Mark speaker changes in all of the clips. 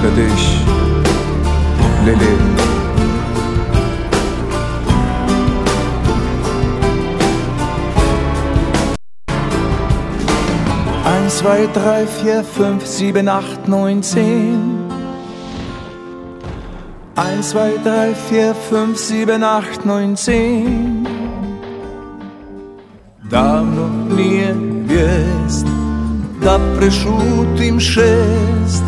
Speaker 1: lebe dich, Lili. Eins, zwei, drei, vier, fünf, sieben, acht, neun, zehn. Eins, zwei, drei, vier, fünf, sieben, acht, neun, zehn. Davno nije vijest da prešutim šest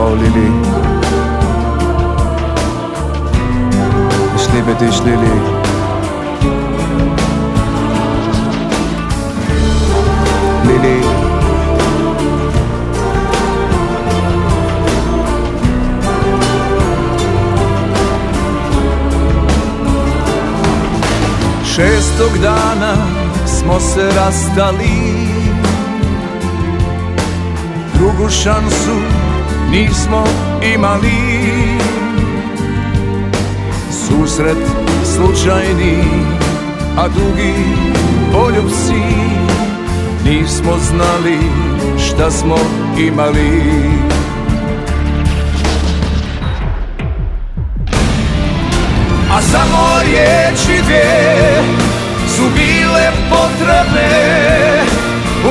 Speaker 1: Oh Lili. Ich liebe dich, Lili. Lili. Šestog dana smo se rastali Drugu šansu nismo imali Susret slučajni, a drugi poljubci Nismo znali šta smo imali A samo riječi dvije su bile potrebne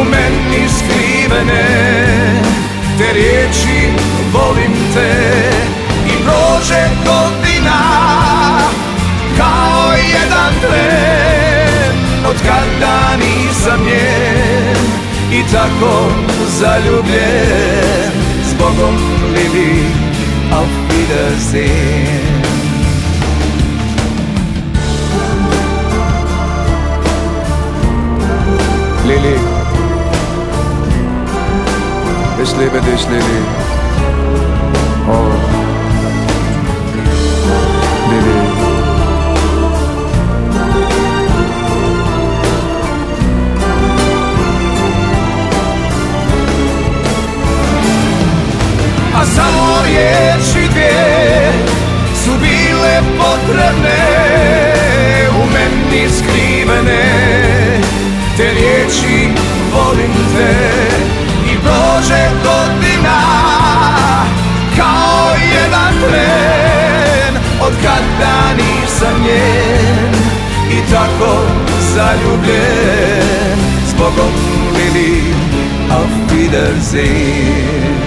Speaker 1: U meni skrivene te riječi tako zaljubljen S Bogom Lili, auf Wiedersehen Lili, ich liebe dich, Lili. riječi dvije su bile potrebne u meni skrivene te riječi volim te i prođe godina kao jedan tren od kada nisam njen i tako zaljubljen zbogom lili auf Wiedersehen